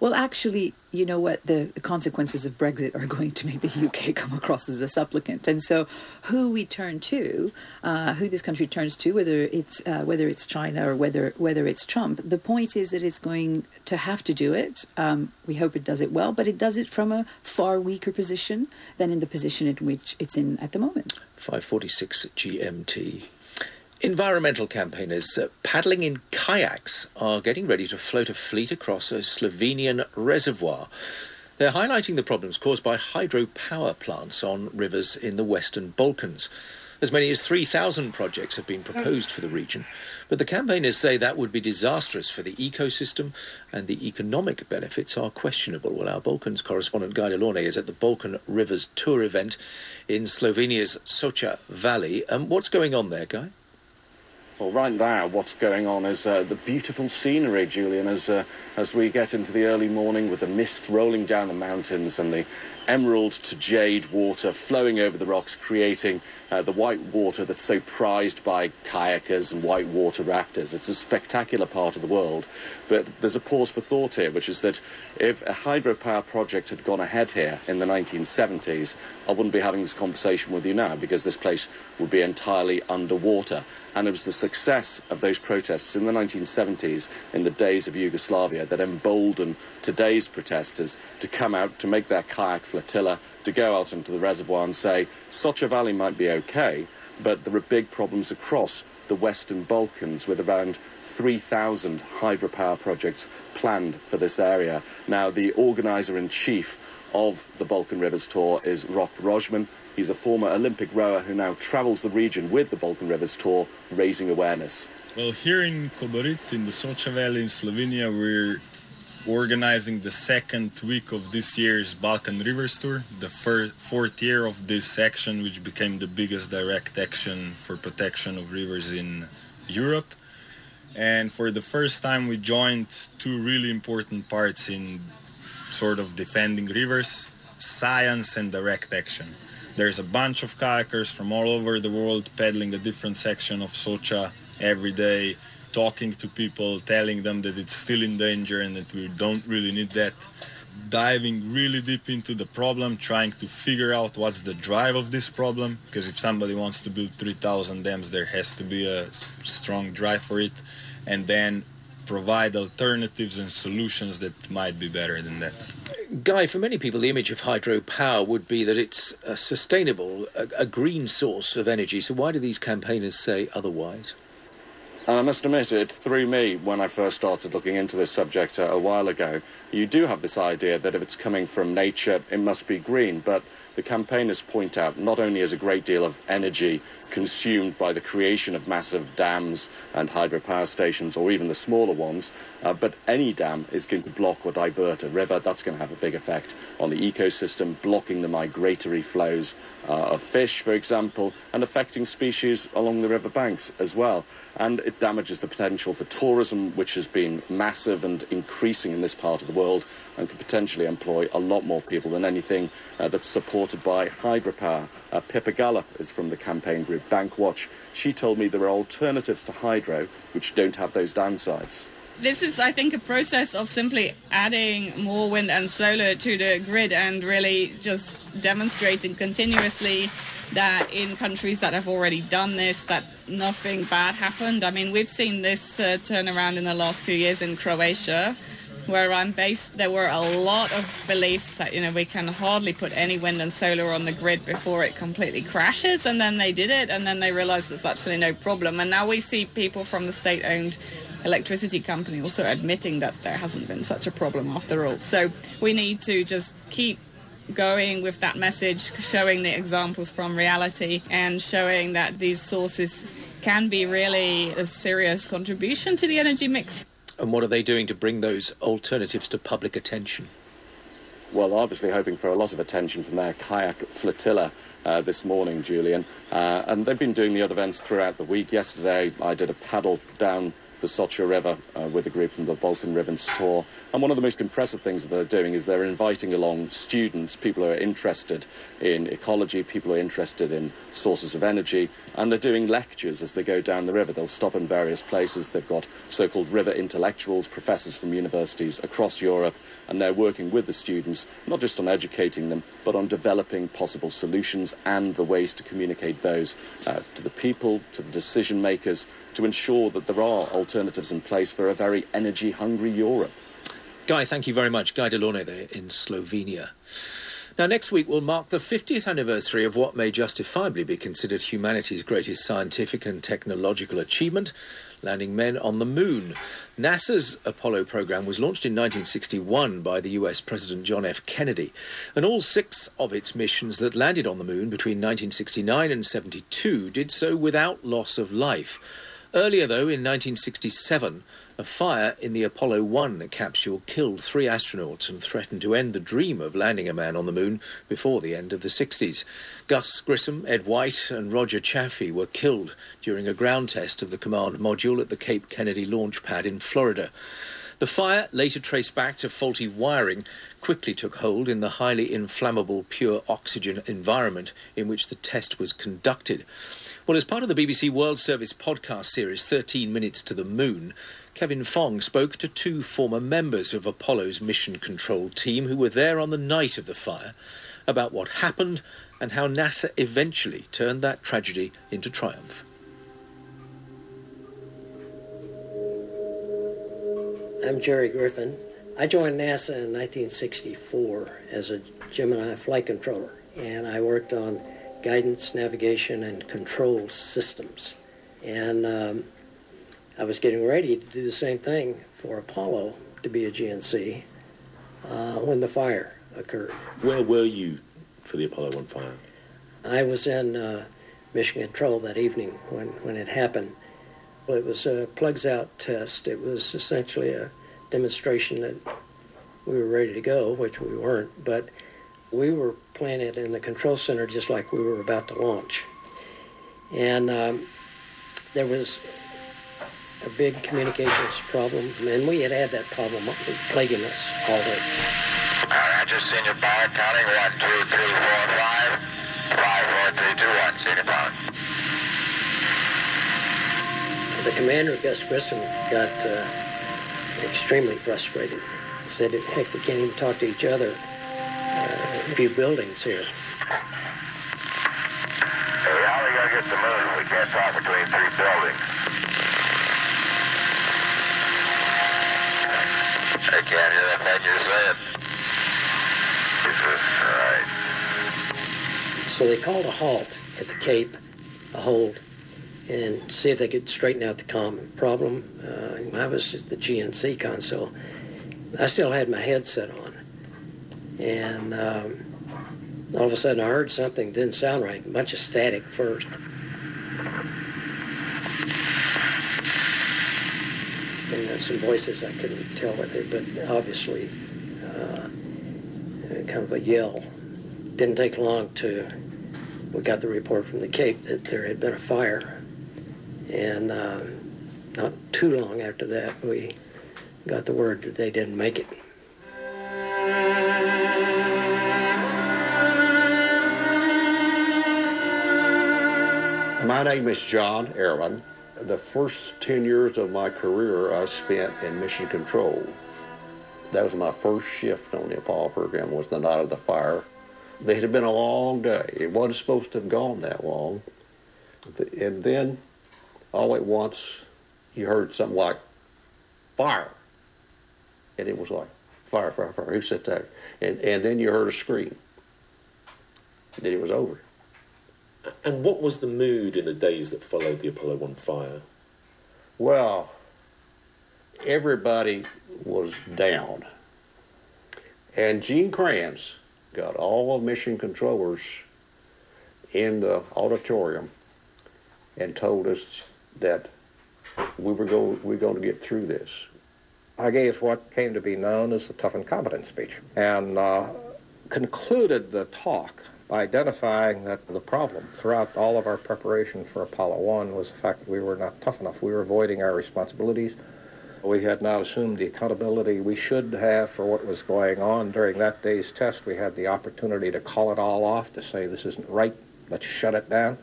Well, actually, you know what? The, the consequences of Brexit are going to make the UK come across as a supplicant. And so, who we turn to, uh, who this country turns to, whether it's uh, whether it's China or whether whether it's Trump, the point is that it's going to have to do it. Um, we hope it does it well, but it does it from a far weaker position than in the position in which it's in at the moment. 546 GMT. Environmental campaigners uh, paddling in kayaks are getting ready to float a fleet across a Slovenian reservoir. They're highlighting the problems caused by hydropower plants on rivers in the Western Balkans. As many as 3,000 projects have been proposed for the region, but the campaigners say that would be disastrous for the ecosystem and the economic benefits are questionable. Well, our Balkans correspondent Guy De Launey is at the Balkan Rivers Tour event in Slovenia's Socha Valley. Um, what's going on there, Guy? Well, right now, what's going on is uh, the beautiful scenery, Julian, as, uh, as we get into the early morning with the mist rolling down the mountains and the emerald to jade water flowing over the rocks, creating uh, the white water that's so prized by kayakers and white water rafters. It's a spectacular part of the world, but there's a pause for thought here, which is that if a hydropower project had gone ahead here in the 1970s, I wouldn't be having this conversation with you now because this place would be entirely underwater. And it was the success of those protests in the 1970s, in the days of Yugoslavia, that emboldened today's protesters to come out to make their kayak flotilla, to go out into the reservoir and say, Socha Valley might be okay, but there are big problems across the Western Balkans with around 3,000 hydropower projects planned for this area. Now, the organizer in chief of the Balkan Rivers Tour is Rok Rozman. He's a former Olympic rower who now travels the region with the Balkan Rivers Tour, raising awareness. Well, here in Kobarid, in the Socha Valley in Slovenia, we're organizing the second week of this year's Balkan Rivers Tour, the fir- fourth year of this action, which became the biggest direct action for protection of rivers in Europe. And for the first time, we joined two really important parts in sort of defending rivers science and direct action. There's a bunch of kayakers from all over the world paddling a different section of Socha every day, talking to people, telling them that it's still in danger and that we don't really need that. Diving really deep into the problem, trying to figure out what's the drive of this problem. Because if somebody wants to build 3,000 dams, there has to be a strong drive for it. And then provide alternatives and solutions that might be better than that. Guy, for many people, the image of hydropower would be that it's a sustainable, a, a green source of energy. So why do these campaigners say otherwise? And I must admit, it threw me when I first started looking into this subject uh, a while ago. You do have this idea that if it's coming from nature, it must be green, but the campaigners point out not only is a great deal of energy consumed by the creation of massive dams and hydropower stations, or even the smaller ones, uh, but any dam is going to block or divert a river. That's going to have a big effect on the ecosystem, blocking the migratory flows uh, of fish, for example, and affecting species along the river banks as well. And it damages the potential for tourism, which has been massive and increasing in this part of the world and could potentially employ a lot more people than anything uh, that's supported by hydropower. Uh, Pippa Gallop is from the campaign group Bankwatch. She told me there are alternatives to hydro which don't have those downsides. This is, I think, a process of simply adding more wind and solar to the grid and really just demonstrating continuously that in countries that have already done this, that nothing bad happened. I mean, we've seen this uh, turnaround in the last few years in Croatia, where I'm based. There were a lot of beliefs that you know we can hardly put any wind and solar on the grid before it completely crashes, and then they did it, and then they realised there's actually no problem. And now we see people from the state-owned electricity company also admitting that there hasn't been such a problem after all. So we need to just keep going with that message, showing the examples from reality and showing that these sources can be really a serious contribution to the energy mix. And what are they doing to bring those alternatives to public attention? well, obviously hoping for a lot of attention from their kayak flotilla uh, this morning, Julian. Uh, and they've been doing the other events throughout the week. Yesterday, I did a paddle down the Socha River uh, with a group from the Balkan Rivers Tour. And one of the most impressive things that they're doing is they're inviting along students, people who are interested in ecology, people who are interested in sources of energy, and they're doing lectures as they go down the river. They'll stop in various places. They've got so-called river intellectuals, professors from universities across Europe, and they're working with the students, not just on educating them, but on developing possible solutions and the ways to communicate those uh, to the people, to the decision makers, to ensure that there are alternatives in place for a very energy hungry Europe. Guy, thank you very much. Guy De Launey there in Slovenia. Now, next week will mark the 50th anniversary of what may justifiably be considered humanity's greatest scientific and technological achievement landing men on the moon. NASA's Apollo program was launched in 1961 by the US President John F. Kennedy, and all six of its missions that landed on the moon between 1969 and 72 did so without loss of life. Earlier, though, in 1967, a fire in the Apollo 1 capsule killed three astronauts and threatened to end the dream of landing a man on the moon before the end of the 60s. Gus Grissom, Ed White, and Roger Chaffee were killed during a ground test of the command module at the Cape Kennedy launch pad in Florida. The fire, later traced back to faulty wiring, quickly took hold in the highly inflammable pure oxygen environment in which the test was conducted. Well, as part of the BBC World Service podcast series 13 Minutes to the Moon, Kevin Fong spoke to two former members of Apollo's mission control team who were there on the night of the fire about what happened and how NASA eventually turned that tragedy into triumph. I'm Gerry Griffin. I joined NASA in 1964 as a Gemini flight controller, and I worked on guidance, navigation, and control systems. And um, I was getting ready to do the same thing for Apollo to be a GNC uh, when the fire occurred. Where were you for the Apollo 1 fire? I was in uh, Mission Control that evening when, when it happened. It was a plugs out test. It was essentially a demonstration that we were ready to go, which we weren't, but we were planted in the control center just like we were about to launch. And um, there was a big communications problem, and we had had that problem plaguing us all day. All right, just counting one, two, three, four, five, five, four, three, two, one. Senior power. The commander, Gus Grissom, got uh, extremely frustrated. He said, "Heck, we can't even talk to each other." Uh, a few buildings here. Hey, how are we gonna get the moon we can't talk between three buildings? I can't hear that thing you're saying. All right. So they called a halt at the Cape, a hold, and see if they could straighten out the common problem. Uh, I was at the GNC console. I still had my headset on, and um, all of a sudden I heard something didn't sound right. A bunch of static first. And uh, some voices I couldn't tell what they, but obviously uh, kind of a yell. Didn't take long to we got the report from the Cape that there had been a fire, and uh, not too long after that we got the word that they didn't make it. My name is John Aaron. The first 10 years of my career I spent in mission control. That was my first shift on the Apollo program was the night of the fire. It had been a long day. It wasn't supposed to have gone that long. And then all at once you heard something like fire. And it was like, fire, fire, fire. Who said that? And, and then you heard a scream. And Then it was over. And what was the mood in the days that followed the Apollo 1 fire? Well, everybody was down. And Gene Kranz got all the mission controllers in the auditorium and told us that we were going, we were going to get through this. I gave what came to be known as the tough and competent speech and uh, concluded the talk by identifying that the problem throughout all of our preparation for Apollo 1 was the fact that we were not tough enough. We were avoiding our responsibilities. We had not assumed the accountability we should have for what was going on during that day's test. We had the opportunity to call it all off, to say this isn't right, let's shut it down.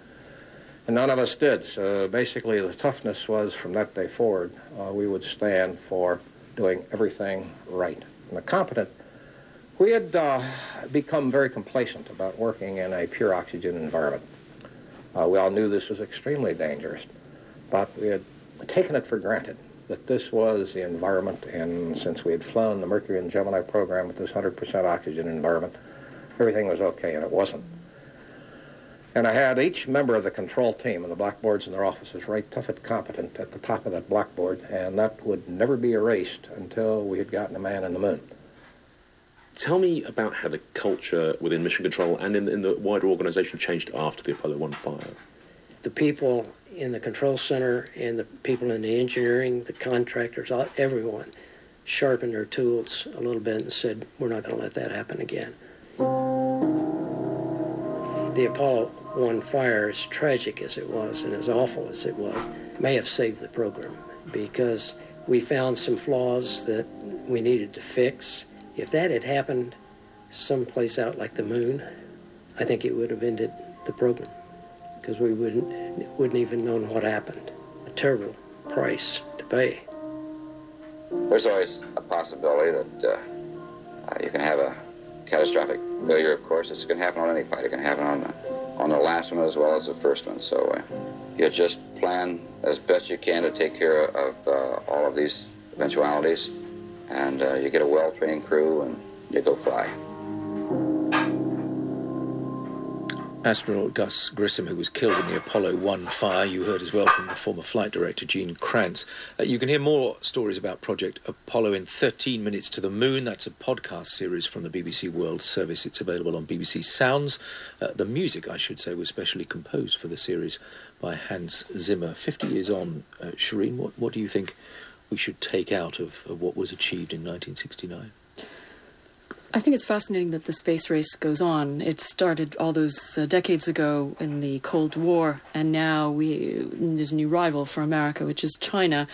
And none of us did. So basically, the toughness was from that day forward, uh, we would stand for doing everything right. And the competent we had uh, become very complacent about working in a pure oxygen environment. Uh, we all knew this was extremely dangerous, but we had taken it for granted that this was the environment, and since we had flown the Mercury and Gemini program with this 100% oxygen environment, everything was okay, and it wasn't. And I had each member of the control team and the blackboards in their offices write tough and competent at the top of that blackboard, and that would never be erased until we had gotten a man in the moon. Tell me about how the culture within Mission Control and in, in the wider organization changed after the Apollo 1 fire. The people in the control center and the people in the engineering, the contractors, everyone sharpened their tools a little bit and said, we're not going to let that happen again. The Apollo 1 fire, as tragic as it was and as awful as it was, may have saved the program because we found some flaws that we needed to fix if that had happened someplace out like the moon, I think it would have ended the program because we wouldn't wouldn't even known what happened. A terrible price to pay. There's always a possibility that uh, you can have a catastrophic failure. Of course, it's going to happen on any flight. It can happen on the, on the last one as well as the first one. So uh, you just plan as best you can to take care of uh, all of these eventualities and uh, you get a well-trained crew and you go fly. Astronaut Gus Grissom, who was killed in the Apollo 1 fire, you heard as well from the former flight director Gene Kranz. Uh, you can hear more stories about Project Apollo in 13 Minutes to the Moon. That's a podcast series from the BBC World Service. It's available on BBC Sounds. Uh, the music, I should say, was specially composed for the series by Hans Zimmer. 50 years on, uh, Shereen, what, what do you think we should take out of, of what was achieved in 1969? I think it's fascinating that the space race goes on. It started all those uh, decades ago in the Cold War, and now we there's a new rival for America, which is China.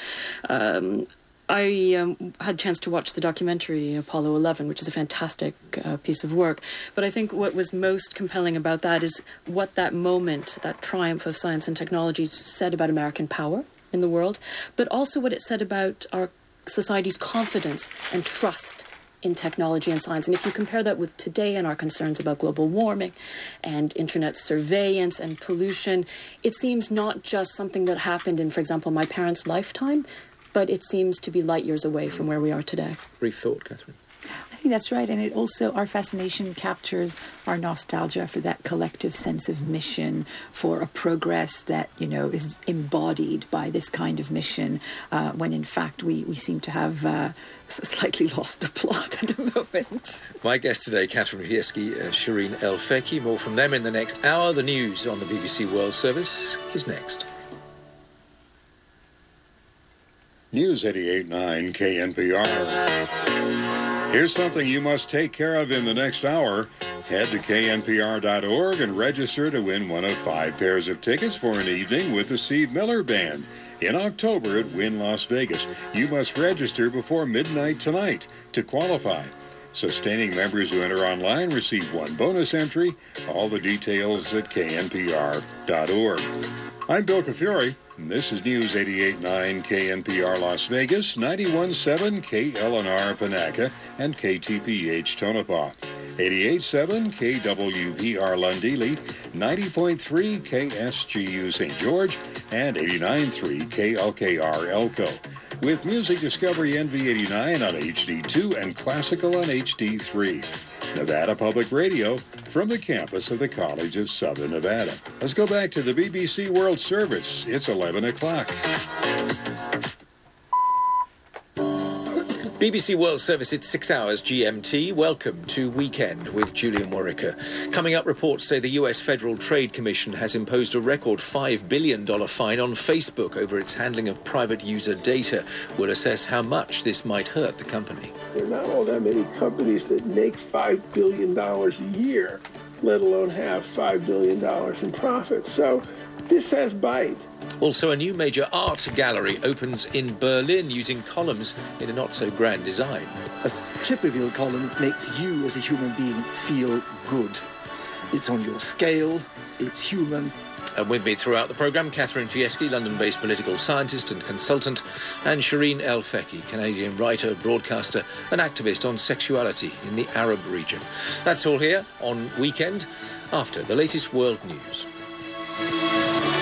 Um, I um, had a chance to watch the documentary Apollo 11, which is a fantastic uh, piece of work. But I think what was most compelling about that is what that moment, that triumph of science and technology, said about American power in the world, but also what it said about our society's confidence and trust in technology and science. And if you compare that with today and our concerns about global warming and internet surveillance and pollution, it seems not just something that happened in, for example, my parents' lifetime, but it seems to be light years away from where we are today. Brief thought, Catherine think that's right. And it also, our fascination captures our nostalgia for that collective sense of mission, for a progress that, you know, is embodied by this kind of mission, uh, when in fact we, we seem to have uh, slightly lost the plot at the moment. My guest today, Catherine Fieschi, uh, Shereen El Feki. More from them in the next hour. The news on the BBC World Service is next. News 88.9 KNPR. Here's something you must take care of in the next hour. Head to knpr.org and register to win one of five pairs of tickets for an evening with the Steve Miller Band in October at Wynn Las Vegas. You must register before midnight tonight to qualify. Sustaining members who enter online receive one bonus entry. All the details at knpr.org. I'm Bill Kafuri. This is News 88.9 KNPR Las Vegas, 91.7 KLNR Panaca, and KTPH Tonopah. 88.7 KWPR Lundili, 90.3 KSGU St. George, and 89.3 KLKR Elko. With Music Discovery NV89 on HD2 and Classical on HD3. Nevada Public Radio from the campus of the College of Southern Nevada. Let's go back to the BBC World Service. It's 11 o'clock. BBC World Service, it's six hours GMT. Welcome to Weekend with Julian Worricker. Coming up, reports say the US Federal Trade Commission has imposed a record $5 billion fine on Facebook over its handling of private user data. We'll assess how much this might hurt the company. There are not all that many companies that make $5 billion a year, let alone have $5 billion in profits. So this has bite. Also, a new major art gallery opens in Berlin using columns in a not so grand design. A strip reveal column makes you as a human being feel good. It's on your scale, it's human. And with me throughout the programme, Catherine Fieschi, London based political scientist and consultant, and Shereen El Feki, Canadian writer, broadcaster, and activist on sexuality in the Arab region. That's all here on Weekend after the latest world news.